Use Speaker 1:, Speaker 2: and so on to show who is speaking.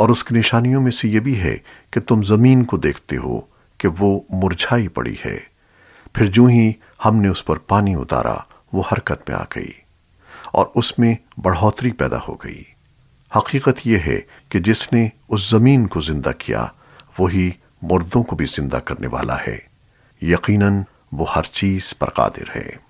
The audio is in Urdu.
Speaker 1: اور اس کی نشانیوں میں سے یہ بھی ہے کہ تم زمین کو دیکھتے ہو کہ وہ مرجھائی پڑی ہے۔ پھر جو ہی ہم نے اس پر پانی اتارا، وہ حرکت میں آ گئی اور اس میں بڑھوتری پیدا ہو گئی۔ حقیقت یہ ہے کہ جس نے اس زمین کو زندہ کیا، وہی مردوں کو بھی زندہ کرنے والا ہے۔ یقیناً وہ ہر چیز پر قادر ہے۔